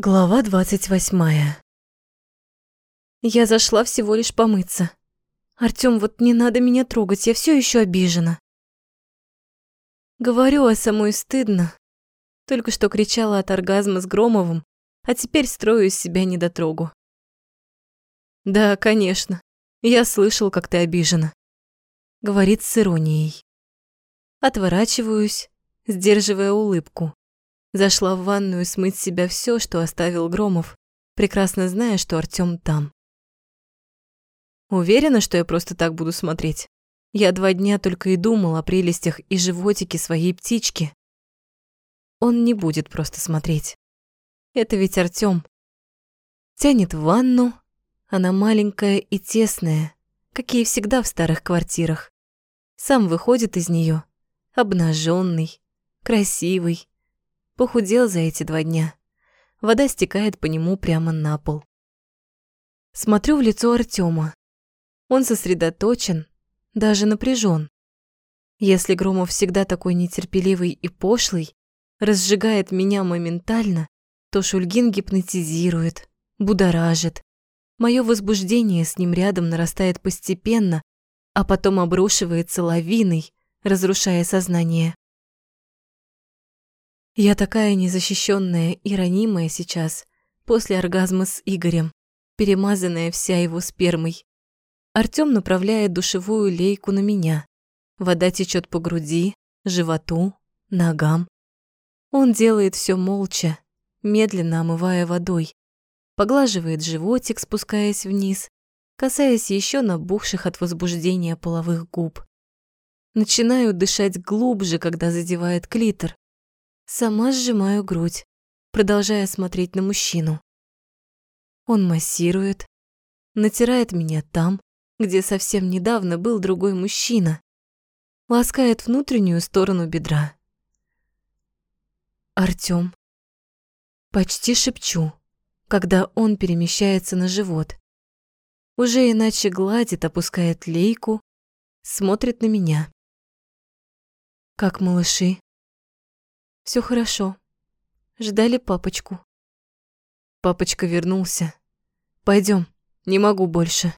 Глава двадцать восьмая. Я зашла всего лишь помыться. Артём, вот не надо меня трогать, я все еще обижена. Говорю, а самой стыдно. Только что кричала от оргазма с Громовым, а теперь строю из себя недотрогу. Да, конечно, я слышал, как ты обижена. Говорит с иронией. Отворачиваюсь, сдерживая улыбку. Зашла в ванную смыть с себя все, что оставил Громов, прекрасно зная, что Артём там. Уверена, что я просто так буду смотреть. Я два дня только и думал о прелестях и животике своей птички. Он не будет просто смотреть. Это ведь Артём. Тянет в ванну, она маленькая и тесная, какие всегда в старых квартирах. Сам выходит из неё, обнаженный, красивый, Похудел за эти два дня. Вода стекает по нему прямо на пол. Смотрю в лицо Артема. Он сосредоточен, даже напряжен. Если Громов всегда такой нетерпеливый и пошлый, разжигает меня моментально, то Шульгин гипнотизирует, будоражит. Мое возбуждение с ним рядом нарастает постепенно, а потом обрушивается лавиной, разрушая сознание. Я такая незащищенная и ранимая сейчас, после оргазма с Игорем, перемазанная вся его спермой. Артём направляет душевую лейку на меня. Вода течет по груди, животу, ногам. Он делает все молча, медленно омывая водой, поглаживает животик, спускаясь вниз, касаясь еще набухших от возбуждения половых губ. Начинаю дышать глубже, когда задевает клитор, Сама сжимаю грудь, продолжая смотреть на мужчину. Он массирует, натирает меня там, где совсем недавно был другой мужчина, ласкает внутреннюю сторону бедра. Артём. Почти шепчу, когда он перемещается на живот. Уже иначе гладит, опускает лейку, смотрит на меня. Как малыши, все хорошо. Ждали папочку. Папочка вернулся. Пойдем, не могу больше.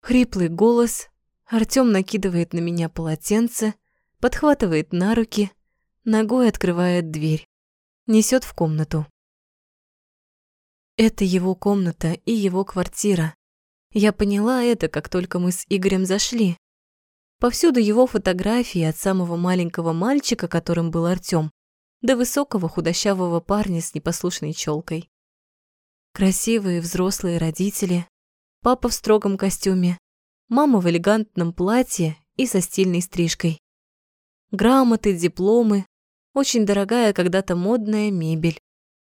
Хриплый голос. Артём накидывает на меня полотенце, подхватывает на руки, ногой открывает дверь, несет в комнату. Это его комната и его квартира. Я поняла это, как только мы с Игорем зашли. Повсюду его фотографии от самого маленького мальчика, которым был Артём, до высокого худощавого парня с непослушной челкой. Красивые взрослые родители, папа в строгом костюме, мама в элегантном платье и со стильной стрижкой. Грамоты, дипломы, очень дорогая когда-то модная мебель,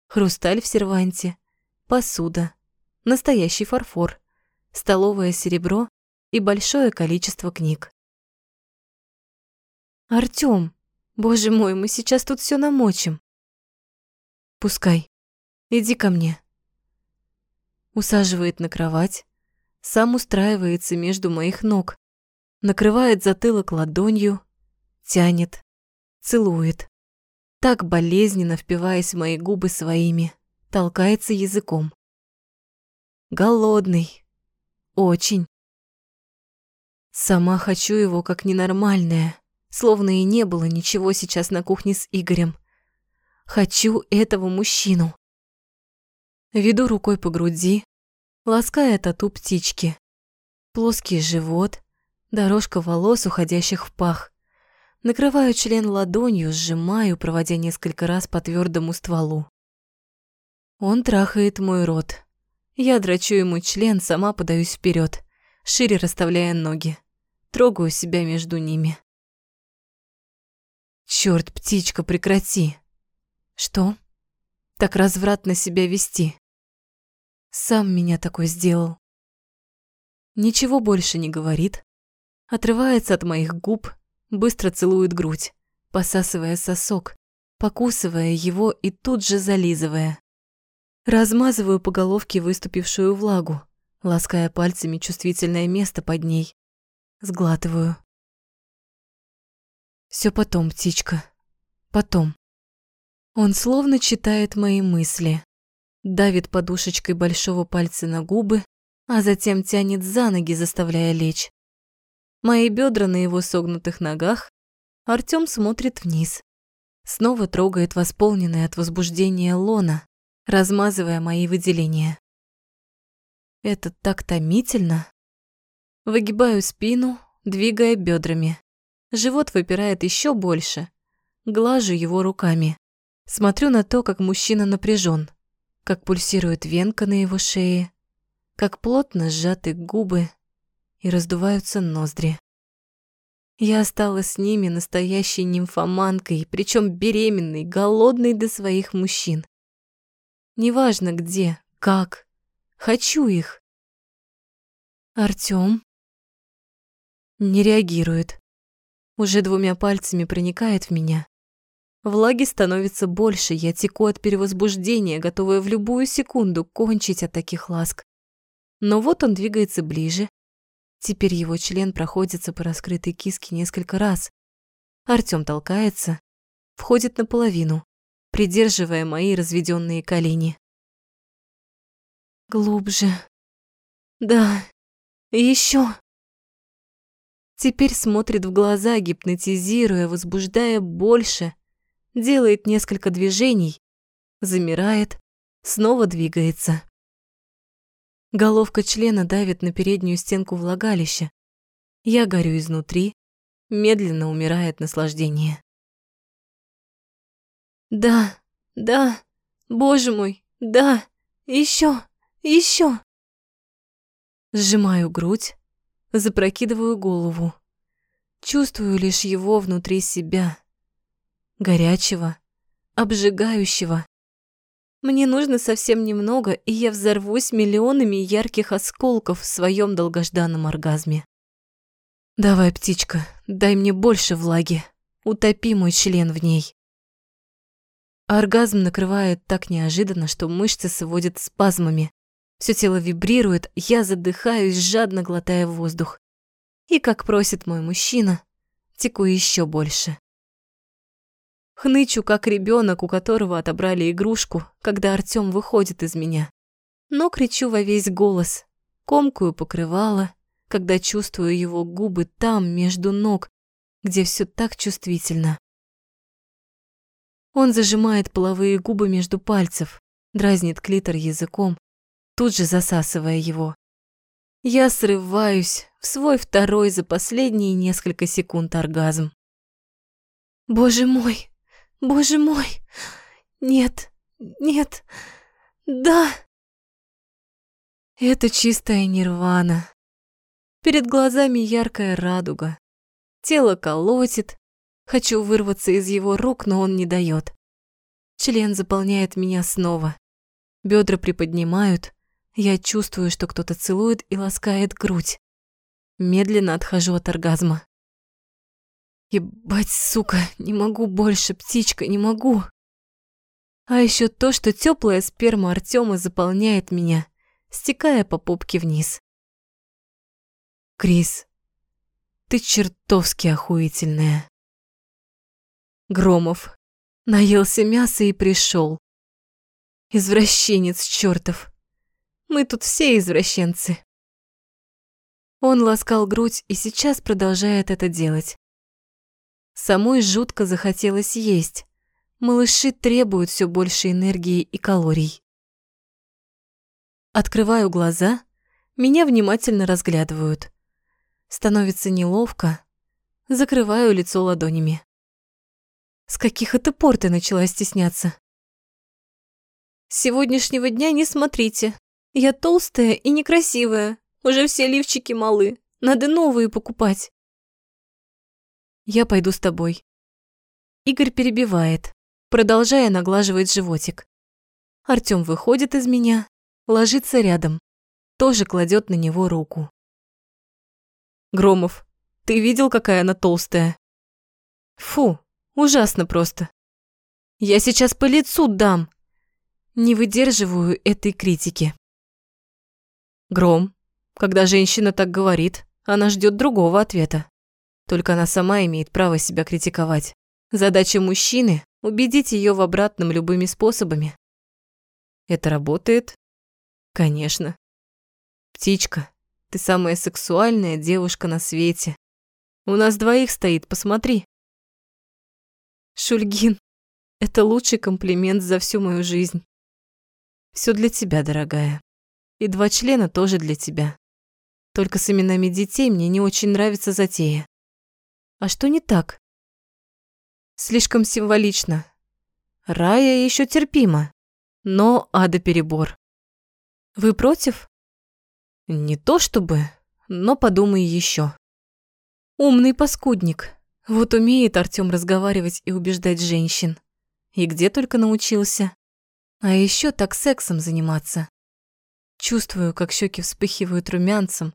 хрусталь в серванте, посуда, настоящий фарфор, столовое серебро и большое количество книг. Артём, боже мой, мы сейчас тут всё намочим. Пускай. Иди ко мне. Усаживает на кровать, сам устраивается между моих ног, накрывает затылок ладонью, тянет, целует. Так болезненно впиваясь в мои губы своими, толкается языком. Голодный. Очень. Сама хочу его как ненормальная словно и не было ничего сейчас на кухне с Игорем. Хочу этого мужчину. Веду рукой по груди, лаская тату птички. Плоский живот, дорожка волос, уходящих в пах. Накрываю член ладонью, сжимаю, проводя несколько раз по твердому стволу. Он трахает мой рот. Я драчу ему член, сама подаюсь вперед, шире расставляя ноги. Трогаю себя между ними. Черт, птичка, прекрати. Что? Так развратно себя вести. Сам меня такой сделал. Ничего больше не говорит. Отрывается от моих губ, быстро целует грудь, посасывая сосок, покусывая его и тут же зализывая. Размазываю по головке выступившую влагу, лаская пальцами чувствительное место под ней. Сглатываю. Все потом, птичка. Потом. Он словно читает мои мысли, давит подушечкой большого пальца на губы, а затем тянет за ноги, заставляя лечь. Мои бедра на его согнутых ногах, Артём смотрит вниз. Снова трогает восполненное от возбуждения лона, размазывая мои выделения. Это так томительно. Выгибаю спину, двигая бедрами. Живот выпирает еще больше. Глажу его руками. Смотрю на то, как мужчина напряжен, как пульсирует венка на его шее, как плотно сжаты губы и раздуваются ноздри. Я осталась с ними настоящей нимфоманкой, причем беременной, голодной до своих мужчин. Неважно где, как, хочу их. Артём не реагирует. Уже двумя пальцами проникает в меня. Влаги становится больше, я теку от перевозбуждения, готовая в любую секунду кончить от таких ласк. Но вот он двигается ближе. Теперь его член проходится по раскрытой киске несколько раз. Артём толкается, входит наполовину, придерживая мои разведённые колени. Глубже. Да, ещё. Теперь смотрит в глаза, гипнотизируя, возбуждая больше, делает несколько движений, замирает, снова двигается. Головка члена давит на переднюю стенку влагалища. Я горю изнутри, медленно умирает наслаждение. Да, да, боже мой, да, еще, еще. Сжимаю грудь, запрокидываю голову. Чувствую лишь его внутри себя горячего, обжигающего. Мне нужно совсем немного, и я взорвусь миллионами ярких осколков в своем долгожданном оргазме. Давай, птичка, дай мне больше влаги, утопи мой член в ней. Оргазм накрывает так неожиданно, что мышцы сводят спазмами. Все тело вибрирует, я задыхаюсь, жадно глотая воздух. И, как просит мой мужчина, теку еще больше. Хнычу, как ребенок, у которого отобрали игрушку, когда Артём выходит из меня. Но кричу во весь голос, комкую покрывало, когда чувствую его губы там, между ног, где все так чувствительно. Он зажимает половые губы между пальцев, дразнит клитор языком, тут же засасывая его. Я срываюсь в свой второй за последние несколько секунд оргазм. Боже мой, Боже мой! Нет, нет, да! Это чистая нирвана. Перед глазами яркая радуга. Тело колотит. Хочу вырваться из его рук, но он не дает. Член заполняет меня снова. Бедра приподнимают. Я чувствую, что кто-то целует и ласкает грудь. Медленно отхожу от оргазма. Ебать, сука, не могу больше, птичка, не могу. А еще то, что теплая сперма Артема заполняет меня, стекая по попке вниз. Крис, ты чертовски охуительная. Громов наелся мяса и пришел. Извращенец чертов. Мы тут все извращенцы. Он ласкал грудь и сейчас продолжает это делать. Самой жутко захотелось есть. Малыши требуют все больше энергии и калорий. Открываю глаза, меня внимательно разглядывают. Становится неловко, закрываю лицо ладонями. С каких это пор ты начала стесняться? С сегодняшнего дня не смотрите. Я толстая и некрасивая. Уже все лифчики малы. Надо новые покупать. Я пойду с тобой. Игорь перебивает, продолжая наглаживать животик. Артём выходит из меня, ложится рядом, тоже кладет на него руку. Громов, ты видел, какая она толстая? Фу, ужасно просто. Я сейчас по лицу дам. Не выдерживаю этой критики. Гром, когда женщина так говорит, она ждет другого ответа. Только она сама имеет право себя критиковать. Задача мужчины – убедить ее в обратном любыми способами. Это работает? Конечно. Птичка, ты самая сексуальная девушка на свете. У нас двоих стоит, посмотри. Шульгин, это лучший комплимент за всю мою жизнь. Все для тебя, дорогая. И два члена тоже для тебя. Только с именами детей мне не очень нравится затея. А что не так? Слишком символично. Рая еще терпимо, но ада перебор. Вы против? Не то чтобы, но подумай еще. Умный паскудник. Вот умеет Артём разговаривать и убеждать женщин. И где только научился. А еще так сексом заниматься. Чувствую, как щеки вспыхивают румянцем.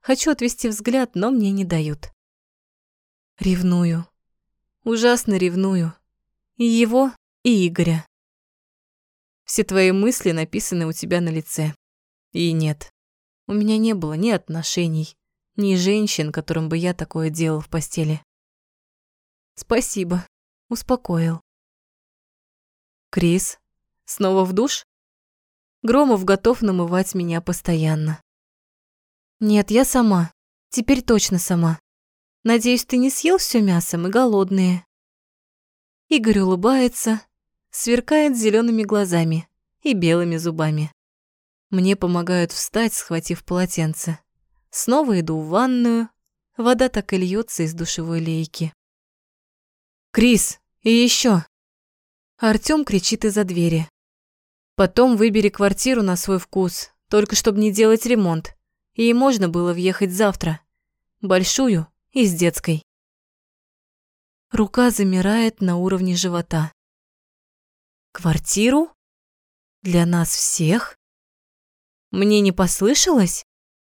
Хочу отвести взгляд, но мне не дают. Ревную. Ужасно ревную. И его, и Игоря. Все твои мысли написаны у тебя на лице. И нет, у меня не было ни отношений, ни женщин, которым бы я такое делал в постели. Спасибо, успокоил. Крис, снова в душ? Громов готов намывать меня постоянно. Нет, я сама. Теперь точно сама. Надеюсь, ты не съел все мясо, мы голодные. Игорь улыбается, сверкает зелеными глазами и белыми зубами. Мне помогают встать, схватив полотенце. Снова иду в ванную. Вода так и льется из душевой лейки. «Крис, и еще! Артём кричит из-за двери. «Потом выбери квартиру на свой вкус, только чтобы не делать ремонт. И можно было въехать завтра. Большую и с детской». Рука замирает на уровне живота. «Квартиру? Для нас всех?» Мне не послышалось?